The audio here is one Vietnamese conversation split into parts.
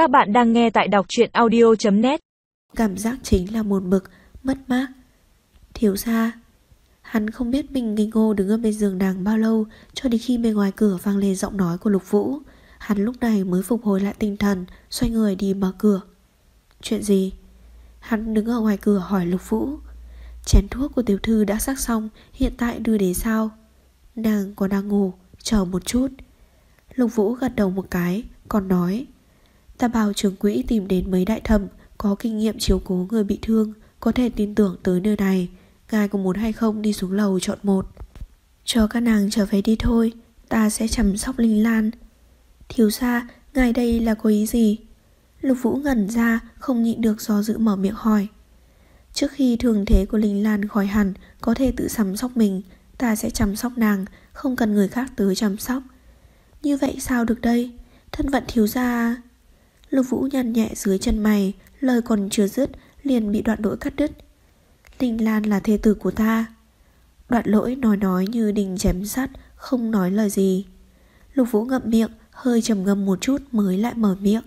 Các bạn đang nghe tại đọc truyện audio.net Cảm giác chính là một bực, mất mát. Thiếu ra, hắn không biết mình ngây ngô đứng ở bên giường nàng bao lâu cho đến khi bên ngoài cửa vang lên giọng nói của Lục Vũ. Hắn lúc này mới phục hồi lại tinh thần, xoay người đi mở cửa. Chuyện gì? Hắn đứng ở ngoài cửa hỏi Lục Vũ. Chén thuốc của tiểu thư đã sắc xong, hiện tại đưa đến sao? Nàng còn đang ngủ, chờ một chút. Lục Vũ gật đầu một cái, còn nói Ta bảo trưởng quỹ tìm đến mấy đại thẩm, Có kinh nghiệm chiếu cố người bị thương, Có thể tin tưởng tới nơi này. Ngài có muốn hay không đi xuống lầu chọn một. Cho các nàng trở về đi thôi, Ta sẽ chăm sóc Linh Lan. Thiếu ra Ngài đây là có ý gì? Lục Vũ ngẩn ra, Không nhịn được do dự mở miệng hỏi. Trước khi thường thế của Linh Lan khỏi hẳn, Có thể tự chăm sóc mình, Ta sẽ chăm sóc nàng, Không cần người khác tới chăm sóc. Như vậy sao được đây? Thân vận thiếu gia Lục Vũ nhăn nhẹ dưới chân mày, Lời còn chưa dứt, Liền bị đoạn lỗi cắt đứt. Linh Lan là thê tử của ta. Đoạn lỗi nói nói như đình chém sắt Không nói lời gì. Lục Vũ ngậm miệng, Hơi trầm ngâm một chút mới lại mở miệng.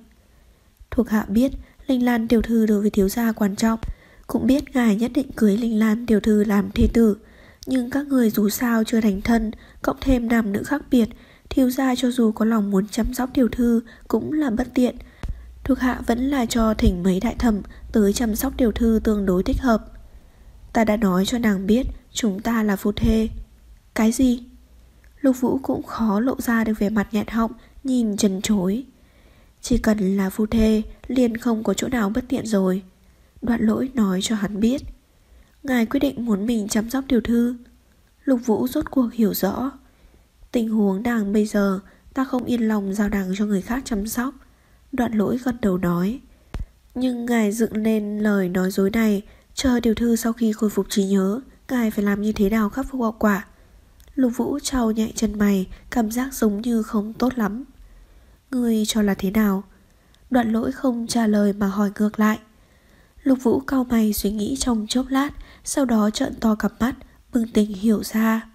Thuộc hạ biết Linh Lan tiểu thư đối với thiếu gia quan trọng, Cũng biết ngài nhất định cưới Linh Lan tiểu thư làm thê tử. Nhưng các người dù sao chưa thành thân, Cộng thêm nam nữ khác biệt, Thiếu gia cho dù có lòng muốn chăm sóc tiểu thư Cũng là bất tiện Thuộc hạ vẫn là cho thỉnh mấy đại thẩm Tới chăm sóc tiểu thư tương đối thích hợp. Ta đã nói cho nàng biết Chúng ta là phu thê. Cái gì? Lục Vũ cũng khó lộ ra được vẻ mặt nhạt họng, Nhìn trần chối. Chỉ cần là phu thê, Liền không có chỗ nào bất tiện rồi. Đoạn lỗi nói cho hắn biết. Ngài quyết định muốn mình chăm sóc tiểu thư. Lục Vũ rốt cuộc hiểu rõ. Tình huống nàng bây giờ, Ta không yên lòng giao nàng cho người khác chăm sóc. Đoạn lỗi gật đầu nói. Nhưng ngài dựng lên lời nói dối này, Chờ điều thư sau khi khôi phục trí nhớ, Ngài phải làm như thế nào khắc phục hậu quả? Lục vũ trao nhẹ chân mày, Cảm giác giống như không tốt lắm. Người cho là thế nào? Đoạn lỗi không trả lời mà hỏi ngược lại. Lục vũ cao mày suy nghĩ trong chốc lát, Sau đó trợn to cặp mắt, Bừng tỉnh hiểu ra.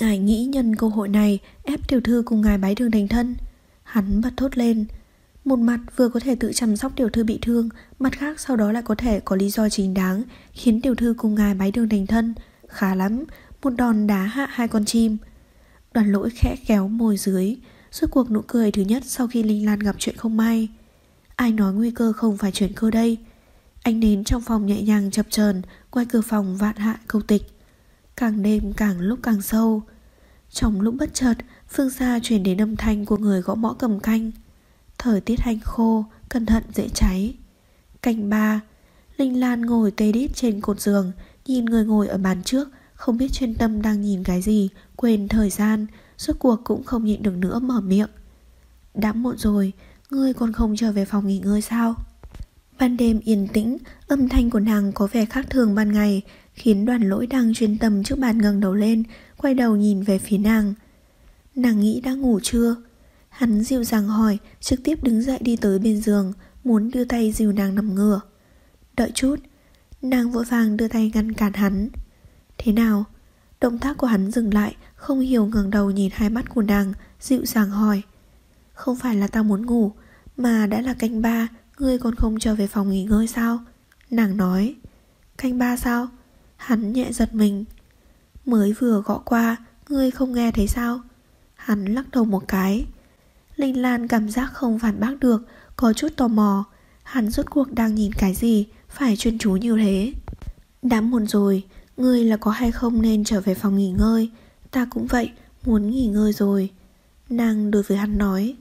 Ngài nghĩ nhân cơ hội này, Ép tiểu thư cùng ngài bái đường thành thân. Hắn bật thốt lên một mặt, vừa có thể tự chăm sóc tiểu thư bị thương, Mặt khác sau đó lại có thể có lý do chính đáng, Khiến tiểu thư cùng ngài bái đường thành thân. Khá lắm, Một đòn đá hạ hai con chim. Đoàn lỗi khẽ kéo môi dưới Suốt cuộc nụ cười thứ nhất sau khi Linh Lan gặp chuyện không may. Ai nói nguy cơ không phải chuyện cơ đây? Anh nến trong phòng nhẹ nhàng chập chờn Quay cửa phòng vạn hạ câu tịch. Càng đêm càng lúc càng sâu. Trong lúc bất chợt, Phương xa chuyển đến âm thanh của người gõ mõ cầm canh. Thời tiết hành khô, cẩn thận dễ cháy. Canh ba, Linh Lan ngồi tê đít trên cột giường, nhìn người ngồi ở bàn trước, không biết chuyên tâm đang nhìn cái gì, quên thời gian, suốt cuộc cũng không nhịn được nữa mở miệng. Đã muộn rồi, ngươi còn không trở về phòng nghỉ ngơi sao? Ban đêm yên tĩnh, âm thanh của nàng có vẻ khác thường ban ngày, khiến đoàn lỗi đang chuyên tâm trước bàn ngẩng đầu lên, quay đầu nhìn về phía nàng. Nàng nghĩ đã ngủ chưa? Hắn dịu dàng hỏi, trực tiếp đứng dậy đi tới bên giường, muốn đưa tay dìu nàng nằm ngửa. Đợi chút, nàng vội vàng đưa tay ngăn cản hắn. Thế nào? Động tác của hắn dừng lại, không hiểu ngẩng đầu nhìn hai mắt của nàng, dịu dàng hỏi. Không phải là tao muốn ngủ, mà đã là canh ba, ngươi còn không trở về phòng nghỉ ngơi sao? Nàng nói. Canh ba sao? Hắn nhẹ giật mình. Mới vừa gõ qua, ngươi không nghe thấy sao? Hắn lắc đầu một cái. Linh Lan cảm giác không phản bác được, Có chút tò mò. Hắn rốt cuộc đang nhìn cái gì? Phải chuyên chú như thế. Đã muộn rồi, Ngươi là có hay không nên trở về phòng nghỉ ngơi? Ta cũng vậy, Muốn nghỉ ngơi rồi. Nàng đối với hắn nói.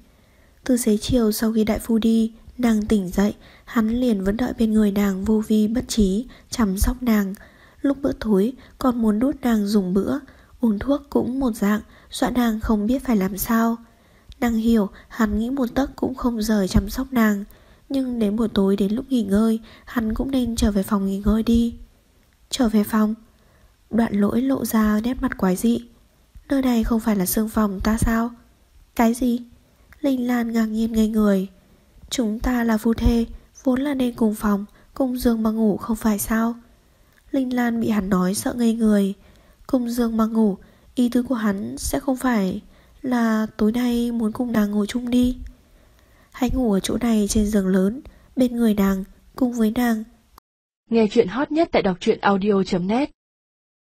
Từ xế chiều sau khi đại phu đi, Nàng tỉnh dậy, Hắn liền vẫn đợi bên người nàng vô vi bất trí, Chăm sóc nàng. Lúc bữa tối, còn muốn đút nàng dùng bữa, Uống thuốc cũng một dạng, Dọa nàng không biết phải làm sao. Nàng hiểu, hắn nghĩ một tấc cũng không rời chăm sóc nàng. Nhưng đến buổi tối đến lúc nghỉ ngơi, Hắn cũng nên trở về phòng nghỉ ngơi đi. Trở về phòng? Đoạn lỗi lộ ra nét mặt quái dị. Nơi này không phải là sương phòng ta sao? Cái gì? Linh Lan ngạc nhiên ngây người. Chúng ta là phu thê, Vốn là nên cùng phòng, Cùng giường mà ngủ không phải sao? Linh Lan bị hắn nói sợ ngây người. Cùng giường mà ngủ, Ý tứ của hắn sẽ không phải là tối nay muốn cùng nàng ngồi chung đi. Hãy ngủ ở chỗ này trên giường lớn, Bên người nàng, Cùng với nàng. Nghe chuyện hot nhất tại đọc truyện audio.net